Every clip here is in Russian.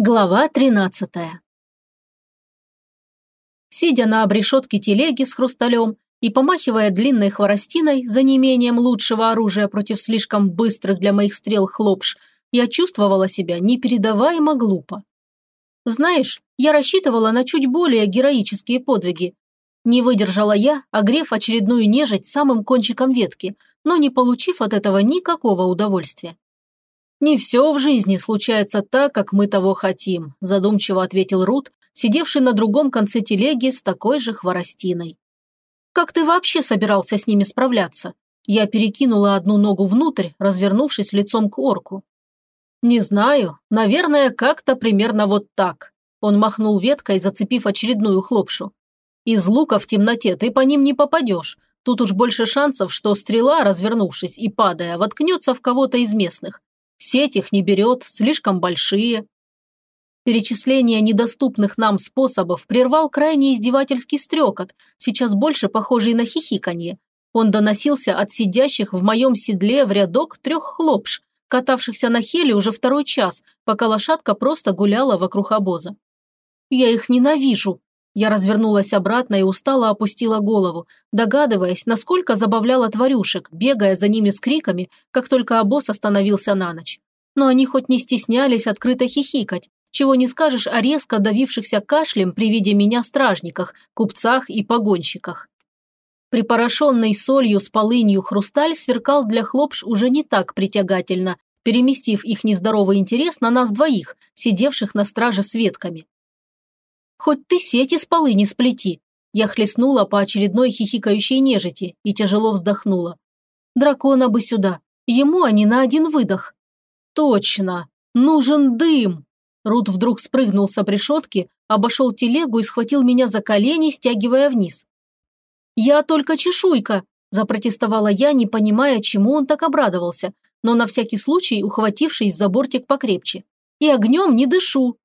Глава 13 Сидя на обрешетке телеги с хрусталем и помахивая длинной хворостиной за неимением лучшего оружия против слишком быстрых для моих стрел хлопш, я чувствовала себя непередаваемо глупо. Знаешь, я рассчитывала на чуть более героические подвиги. Не выдержала я, огрев очередную нежить самым кончиком ветки, но не получив от этого никакого удовольствия. «Не все в жизни случается так, как мы того хотим», задумчиво ответил Рут, сидевший на другом конце телеги с такой же хворостиной. «Как ты вообще собирался с ними справляться?» Я перекинула одну ногу внутрь, развернувшись лицом к орку. «Не знаю. Наверное, как-то примерно вот так». Он махнул веткой, зацепив очередную хлопшу. «Из лука в темноте ты по ним не попадешь. Тут уж больше шансов, что стрела, развернувшись и падая, воткнется в кого-то из местных. Сеть их не берет, слишком большие. Перечисление недоступных нам способов прервал крайне издевательский стрекот, сейчас больше похожий на хихиканье. Он доносился от сидящих в моем седле в рядок трех хлопш, катавшихся на хеле уже второй час, пока лошадка просто гуляла вокруг обоза. «Я их ненавижу», я развернулась обратно и устало опустила голову, догадываясь, насколько забавляла тварюшек, бегая за ними с криками, как только обоз остановился на ночь. Но они хоть не стеснялись открыто хихикать, чего не скажешь о резко давившихся кашлем при виде меня стражниках, купцах и погонщиках. Припорошенный солью с полынью хрусталь сверкал для хлопш уже не так притягательно, переместив их нездоровый интерес на нас двоих, сидевших на страже с ветками. Хоть ты сети с полы не сплети. Я хлестнула по очередной хихикающей нежити и тяжело вздохнула. Дракона бы сюда. Ему они на один выдох. Точно. Нужен дым. Рут вдруг спрыгнул с обрешетки, обошел телегу и схватил меня за колени, стягивая вниз. «Я только чешуйка», – запротестовала я, не понимая, чему он так обрадовался, но на всякий случай ухватившись за бортик покрепче. «И огнем не дышу».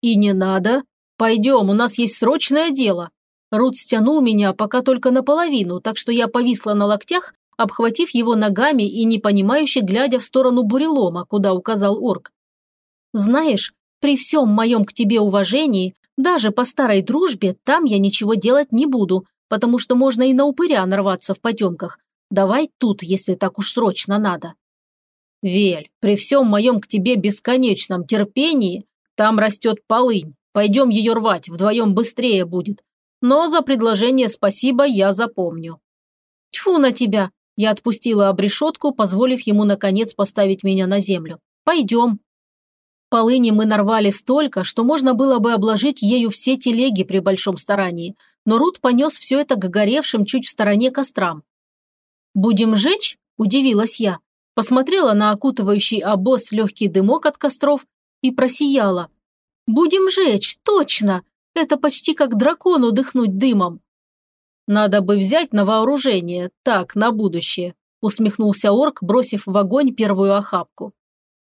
«И не надо», «Пойдем, у нас есть срочное дело». Рут стянул меня пока только наполовину, так что я повисла на локтях, обхватив его ногами и непонимающе глядя в сторону бурелома, куда указал орк. «Знаешь, при всем моем к тебе уважении, даже по старой дружбе, там я ничего делать не буду, потому что можно и на упыря нарваться в потемках. Давай тут, если так уж срочно надо». «Вель, при всем моем к тебе бесконечном терпении, там растет полынь, Пойдем ее рвать, вдвоем быстрее будет. Но за предложение спасибо я запомню». «Тьфу на тебя!» Я отпустила обрешетку, позволив ему, наконец, поставить меня на землю. «Пойдем». Полыни мы нарвали столько, что можно было бы обложить ею все телеги при большом старании, но Рут понес все это к горевшим чуть в стороне кострам. «Будем жечь?» – удивилась я. Посмотрела на окутывающий обоз легкий дымок от костров и просияла. Будем жечь, точно! Это почти как дракону дыхнуть дымом. Надо бы взять на вооружение, так, на будущее, усмехнулся орк, бросив в огонь первую охапку.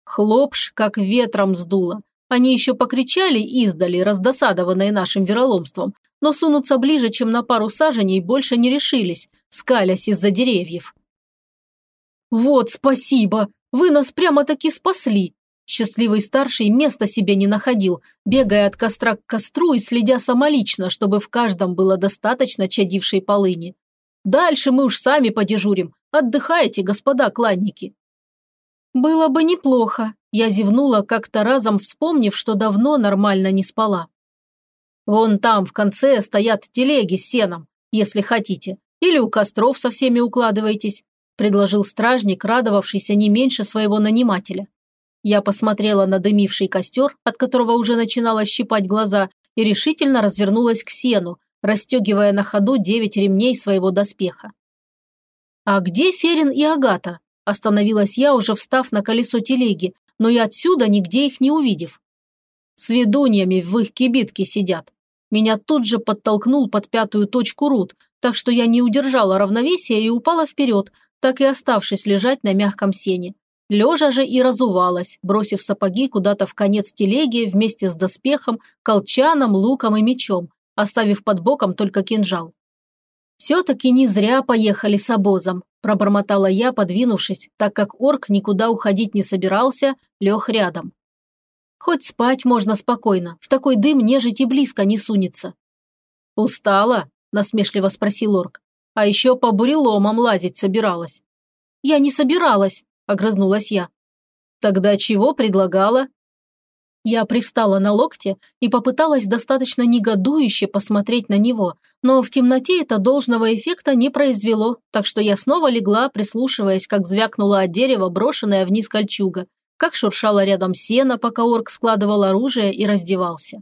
Хлопш как ветром сдуло. Они еще покричали издали, раздосадованные нашим вероломством, но сунуться ближе, чем на пару саженей, больше не решились, скалясь из-за деревьев. «Вот спасибо! Вы нас прямо-таки спасли!» Счастливый старший места себе не находил, бегая от костра к костру и следя самолично, чтобы в каждом было достаточно чадившей полыни. Дальше мы уж сами подежурим. Отдыхайте, господа кланники. Было бы неплохо. Я зевнула, как-то разом вспомнив, что давно нормально не спала. Вон там в конце стоят телеги с сеном, если хотите. Или у костров со всеми укладывайтесь, предложил стражник, радовавшийся не меньше своего нанимателя. Я посмотрела на дымивший костер, от которого уже начинала щипать глаза, и решительно развернулась к сену, расстегивая на ходу девять ремней своего доспеха. «А где Ферин и Агата?» – остановилась я, уже встав на колесо телеги, но и отсюда нигде их не увидев. С ведуньями в их кибитке сидят. Меня тут же подтолкнул под пятую точку Рут, так что я не удержала равновесия и упала вперед, так и оставшись лежать на мягком сене. Лежа же и разувалась, бросив сапоги куда-то в конец телеги вместе с доспехом, колчаном, луком и мечом, оставив под боком только кинжал. «Все-таки не зря поехали с обозом», – пробормотала я, подвинувшись, так как орк никуда уходить не собирался, лег рядом. Хоть спать можно спокойно, в такой дым нежить и близко не сунется». «Устала?» – насмешливо спросил орк. «А еще по буреломам лазить собиралась». «Я не собиралась», – огрызнулась я. «Тогда чего предлагала?» Я привстала на локте и попыталась достаточно негодующе посмотреть на него, но в темноте это должного эффекта не произвело, так что я снова легла, прислушиваясь, как звякнула от дерева брошенная вниз кольчуга, как шуршала рядом сено, пока орк складывал оружие и раздевался.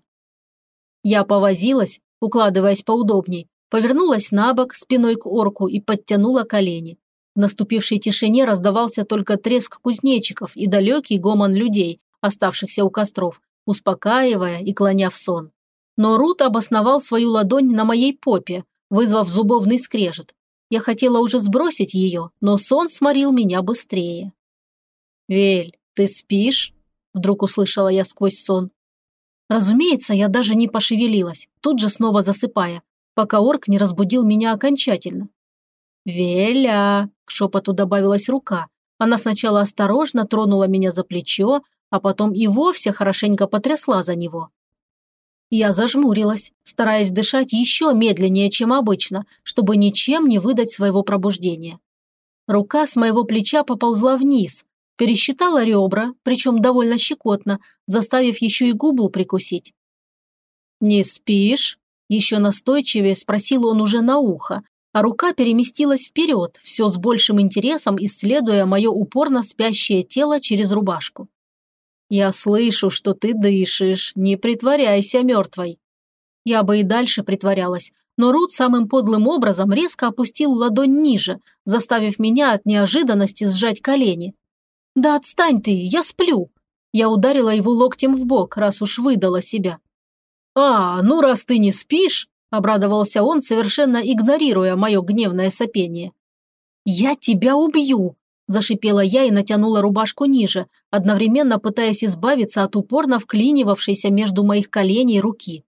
Я повозилась, укладываясь поудобней, повернулась на бок спиной к орку и подтянула колени. В наступившей тишине раздавался только треск кузнечиков и далекий гомон людей, оставшихся у костров, успокаивая и клоня в сон. Но Рут обосновал свою ладонь на моей попе, вызвав зубовный скрежет. Я хотела уже сбросить ее, но сон сморил меня быстрее. «Вель, ты спишь?» – вдруг услышала я сквозь сон. Разумеется, я даже не пошевелилась, тут же снова засыпая, пока орк не разбудил меня окончательно. «Веля!» – к шепоту добавилась рука. Она сначала осторожно тронула меня за плечо, а потом и вовсе хорошенько потрясла за него. Я зажмурилась, стараясь дышать еще медленнее, чем обычно, чтобы ничем не выдать своего пробуждения. Рука с моего плеча поползла вниз, пересчитала ребра, причем довольно щекотно, заставив еще и губу прикусить. «Не спишь?» – еще настойчивее спросил он уже на ухо, а рука переместилась вперед, все с большим интересом исследуя мое упорно спящее тело через рубашку. «Я слышу, что ты дышишь, не притворяйся мертвой». Я бы и дальше притворялась, но Рут самым подлым образом резко опустил ладонь ниже, заставив меня от неожиданности сжать колени. «Да отстань ты, я сплю!» Я ударила его локтем в бок, раз уж выдала себя. «А, ну раз ты не спишь, Обрадовался он, совершенно игнорируя мое гневное сопение. «Я тебя убью!» – зашипела я и натянула рубашку ниже, одновременно пытаясь избавиться от упорно вклинивавшейся между моих коленей руки.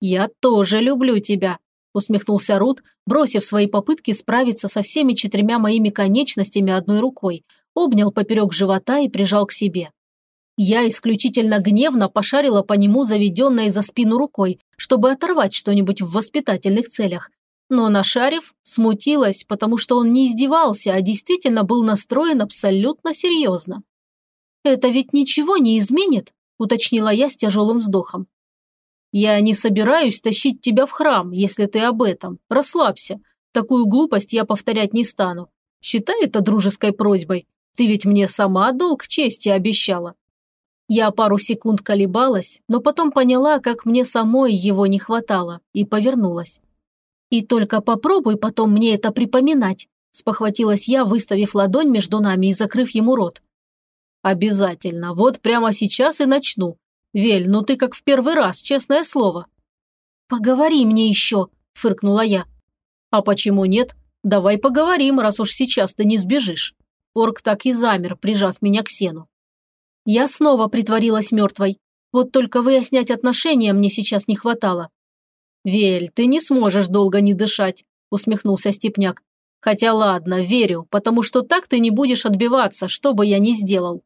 «Я тоже люблю тебя», – усмехнулся Рут, бросив свои попытки справиться со всеми четырьмя моими конечностями одной рукой, обнял поперек живота и прижал к себе. Я исключительно гневно пошарила по нему заведенной за спину рукой, чтобы оторвать что-нибудь в воспитательных целях. Но нашарив, смутилась, потому что он не издевался, а действительно был настроен абсолютно серьезно. «Это ведь ничего не изменит?» – уточнила я с тяжелым вздохом. «Я не собираюсь тащить тебя в храм, если ты об этом. Расслабься. Такую глупость я повторять не стану. Считай это дружеской просьбой. Ты ведь мне сама долг чести обещала». Я пару секунд колебалась, но потом поняла, как мне самой его не хватало, и повернулась. «И только попробуй потом мне это припоминать», – спохватилась я, выставив ладонь между нами и закрыв ему рот. «Обязательно, вот прямо сейчас и начну. Вель, ну ты как в первый раз, честное слово». «Поговори мне еще», – фыркнула я. «А почему нет? Давай поговорим, раз уж сейчас ты не сбежишь». Орк так и замер, прижав меня к сену. Я снова притворилась мертвой. Вот только выяснять отношения мне сейчас не хватало. «Вель, ты не сможешь долго не дышать», – усмехнулся Степняк. «Хотя ладно, верю, потому что так ты не будешь отбиваться, что бы я ни сделал».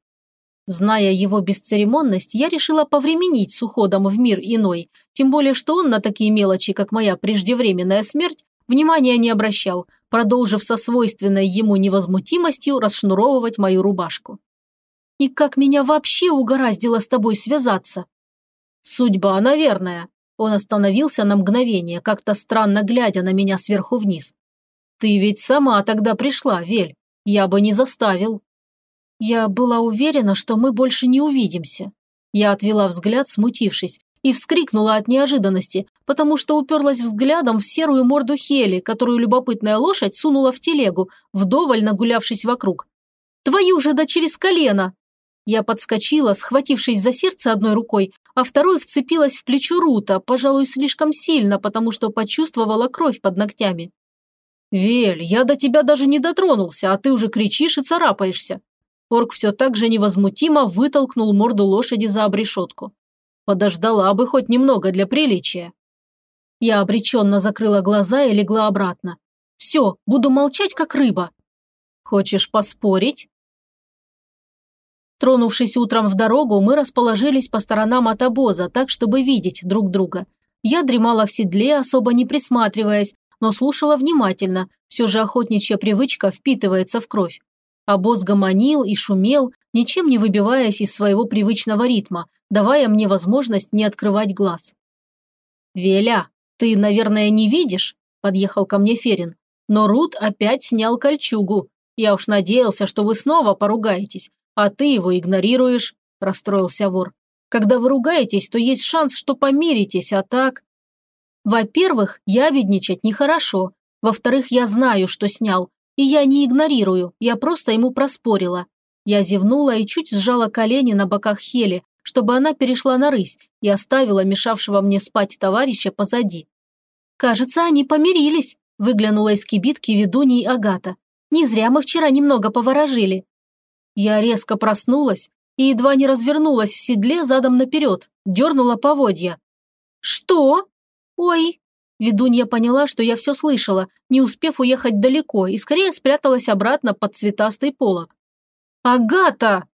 Зная его бесцеремонность, я решила повременить с уходом в мир иной, тем более что он на такие мелочи, как моя преждевременная смерть, внимания не обращал, продолжив со свойственной ему невозмутимостью расшнуровывать мою рубашку. И как меня вообще угораздило с тобой связаться?» «Судьба, наверное». Он остановился на мгновение, как-то странно глядя на меня сверху вниз. «Ты ведь сама тогда пришла, Вель. Я бы не заставил». Я была уверена, что мы больше не увидимся. Я отвела взгляд, смутившись, и вскрикнула от неожиданности, потому что уперлась взглядом в серую морду Хели, которую любопытная лошадь сунула в телегу, вдоволь нагулявшись вокруг. «Твою же да через колено!» Я подскочила, схватившись за сердце одной рукой, а второй вцепилась в плечо Рута, пожалуй, слишком сильно, потому что почувствовала кровь под ногтями. «Вель, я до тебя даже не дотронулся, а ты уже кричишь и царапаешься». Орк все так же невозмутимо вытолкнул морду лошади за обрешетку. Подождала бы хоть немного для приличия. Я обреченно закрыла глаза и легла обратно. «Все, буду молчать, как рыба». «Хочешь поспорить?» Тронувшись утром в дорогу, мы расположились по сторонам от обоза, так, чтобы видеть друг друга. Я дремала в седле, особо не присматриваясь, но слушала внимательно, все же охотничья привычка впитывается в кровь. Обоз гомонил и шумел, ничем не выбиваясь из своего привычного ритма, давая мне возможность не открывать глаз. «Веля, ты, наверное, не видишь?» – подъехал ко мне Ферин. «Но Рут опять снял кольчугу. Я уж надеялся, что вы снова поругаетесь, а ты его игнорируешь», – расстроился вор. «Когда вы ругаетесь, то есть шанс, что помиритесь, а так...» «Во-первых, ябедничать нехорошо. Во-вторых, я знаю, что снял. И я не игнорирую, я просто ему проспорила. Я зевнула и чуть сжала колени на боках Хели, чтобы она перешла на рысь и оставила мешавшего мне спать товарища позади. «Кажется, они помирились», – выглянула из кибитки ведуней Агата. «Не зря мы вчера немного поворожили». Я резко проснулась и едва не развернулась в седле задом наперед, дернула поводья. «Что? Ой!» Ведунья поняла, что я все слышала, не успев уехать далеко, и скорее спряталась обратно под цветастый полог. «Агата!»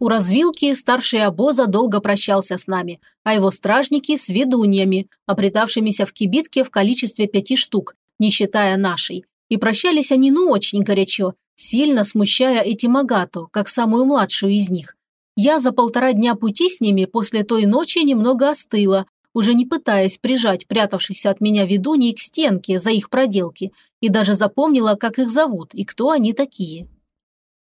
У развилки старший обоза долго прощался с нами, а его стражники с ведуньями, обретавшимися в кибитке в количестве пяти штук, не считая нашей. И прощались они ну очень горячо, сильно смущая этим Агату, как самую младшую из них. Я за полтора дня пути с ними после той ночи немного остыла, уже не пытаясь прижать прятавшихся от меня ведуней к стенке за их проделки, и даже запомнила, как их зовут и кто они такие.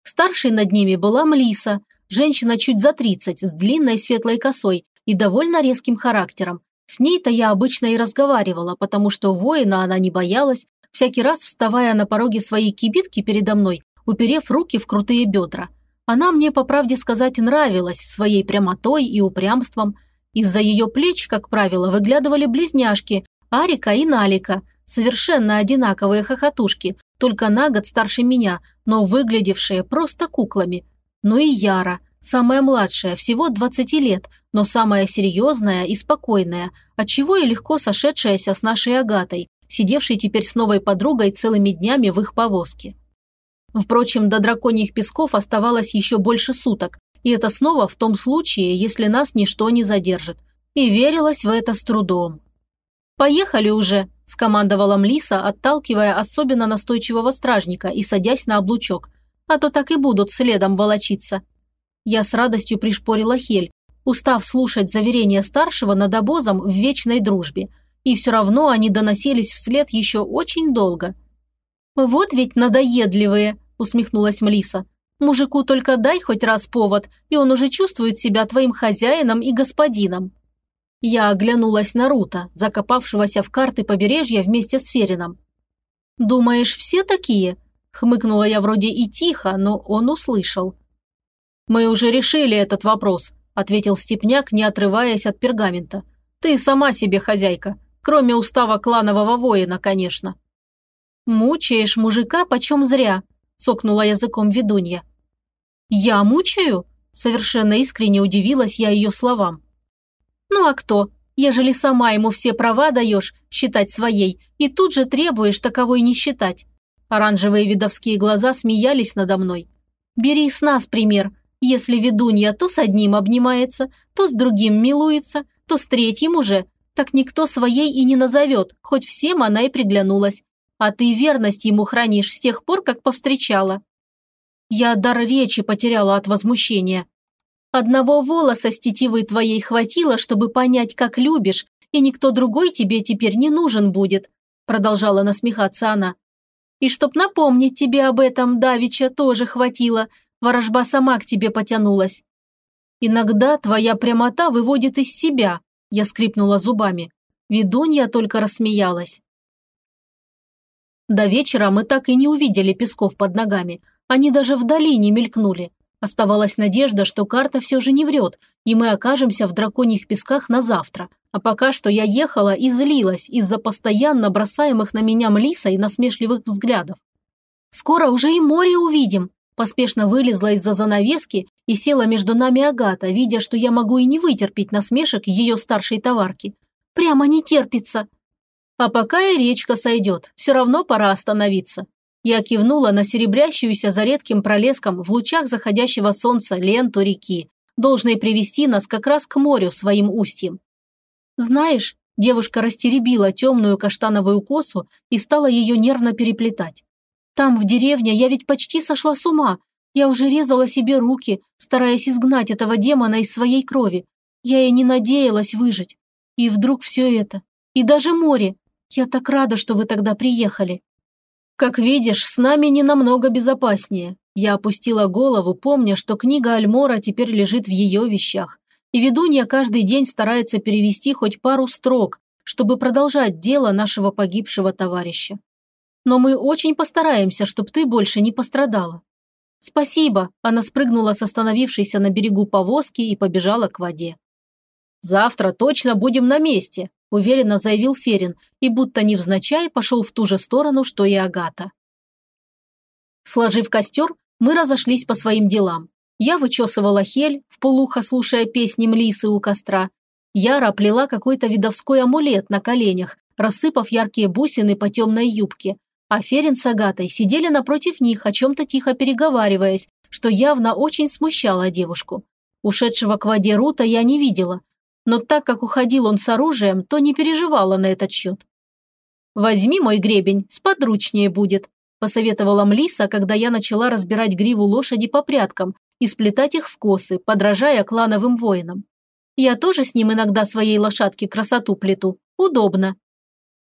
Старшей над ними была Млиса – Женщина чуть за 30, с длинной светлой косой и довольно резким характером. С ней-то я обычно и разговаривала, потому что воина она не боялась, всякий раз вставая на пороге своей кибитки передо мной, уперев руки в крутые бедра. Она мне, по правде сказать, нравилась своей прямотой и упрямством. Из-за ее плеч, как правило, выглядывали близняшки Арика и Налика, совершенно одинаковые хохотушки, только на год старше меня, но выглядевшие просто куклами – ну и Яра, самая младшая, всего 20 лет, но самая серьезная и спокойная, отчего и легко сошедшаяся с нашей Агатой, сидевшей теперь с новой подругой целыми днями в их повозке. Впрочем, до драконьих песков оставалось еще больше суток, и это снова в том случае, если нас ничто не задержит. И верилось в это с трудом. «Поехали уже», – скомандовала Млиса, отталкивая особенно настойчивого стражника и садясь на облучок, а то так и будут следом волочиться. Я с радостью пришпорила Хель, устав слушать заверения старшего над обозом в вечной дружбе. И все равно они доносились вслед еще очень долго. «Вот ведь надоедливые», – усмехнулась Млиса. «Мужику только дай хоть раз повод, и он уже чувствует себя твоим хозяином и господином». Я оглянулась на Рута, закопавшегося в карты побережья вместе с Ферином. «Думаешь, все такие?» Хмыкнула я вроде и тихо, но он услышал. «Мы уже решили этот вопрос», – ответил Степняк, не отрываясь от пергамента. «Ты сама себе хозяйка, кроме устава кланового воина, конечно». «Мучаешь мужика почем зря», – цокнула языком ведунья. «Я мучаю?» – совершенно искренне удивилась я ее словам. «Ну а кто? Ежели сама ему все права даешь считать своей, и тут же требуешь таковой не считать. Оранжевые видовские глаза смеялись надо мной. «Бери с нас пример. Если ведунья то с одним обнимается, то с другим милуется, то с третьим уже, так никто своей и не назовет, хоть всем она и приглянулась. А ты верность ему хранишь с тех пор, как повстречала». Я дар речи потеряла от возмущения. Одного волоса с тетивы твоей хватило, чтобы понять, как любишь, и никто другой тебе теперь не нужен будет», продолжала насмехаться она. И чтоб напомнить тебе об этом, Давича тоже хватило. Ворожба сама к тебе потянулась. Иногда твоя прямота выводит из себя, я скрипнула зубами. Ведунья только рассмеялась. До вечера мы так и не увидели песков под ногами. Они даже вдали не мелькнули. Оставалась надежда, что карта все же не врет, и мы окажемся в драконьих песках на завтра. А пока что я ехала и злилась из-за постоянно бросаемых на меня млиса и насмешливых взглядов. «Скоро уже и море увидим», поспешно вылезла из-за занавески и села между нами Агата, видя, что я могу и не вытерпеть насмешек ее старшей товарки. «Прямо не терпится». «А пока и речка сойдет, все равно пора остановиться». Я кивнула на серебрящуюся за редким пролеском в лучах заходящего солнца ленту реки, должной привести нас как раз к морю своим устьем. Знаешь, девушка растеребила темную каштановую косу и стала ее нервно переплетать. Там, в деревне, я ведь почти сошла с ума. Я уже резала себе руки, стараясь изгнать этого демона из своей крови. Я и не надеялась выжить. И вдруг все это. И даже море. Я так рада, что вы тогда приехали. «Как видишь, с нами не намного безопаснее». Я опустила голову, помня, что книга Альмора теперь лежит в ее вещах. И ведунья каждый день старается перевести хоть пару строк, чтобы продолжать дело нашего погибшего товарища. Но мы очень постараемся, чтобы ты больше не пострадала. Спасибо, она спрыгнула с остановившейся на берегу повозки и побежала к воде. Завтра точно будем на месте, – уверенно заявил Ферин и будто невзначай пошел в ту же сторону, что и Агата. Сложив костер, мы разошлись по своим делам. Я вычесывала хель, в полухо слушая песни Млисы у костра. Яра плела какой-то видовской амулет на коленях, рассыпав яркие бусины по темной юбке. А Ферин с Агатой сидели напротив них, о чем-то тихо переговариваясь, что явно очень смущало девушку. Ушедшего к воде Рута я не видела, но так как уходил он с оружием, то не переживала на этот счет. «Возьми мой гребень, сподручнее будет», – посоветовала Млиса, когда я начала разбирать гриву лошади по прядкам и сплетать их в косы, подражая клановым воинам. Я тоже с ним иногда своей лошадке красоту плету. Удобно.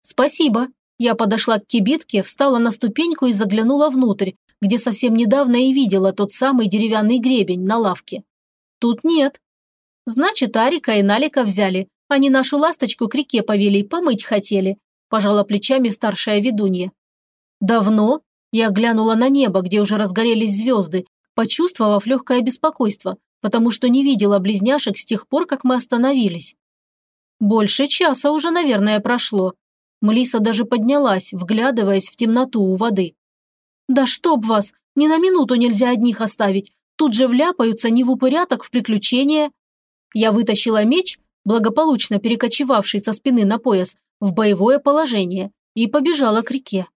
«Спасибо». Я подошла к кибитке, встала на ступеньку и заглянула внутрь, где совсем недавно и видела тот самый деревянный гребень на лавке. Тут нет, Значит, Арика и Налика взяли. Они нашу ласточку к реке повели, помыть хотели», – пожала плечами старшая ведунья. «Давно?» – я глянула на небо, где уже разгорелись звезды, почувствовав легкое беспокойство, потому что не видела близняшек с тех пор, как мы остановились. Больше часа уже, наверное, прошло. Млиса даже поднялась, вглядываясь в темноту у воды. «Да чтоб вас! Ни на минуту нельзя одних оставить. Тут же вляпаются не в упыряток в приключения. Я вытащила меч, благополучно перекочевавший со спины на пояс, в боевое положение и побежала к реке.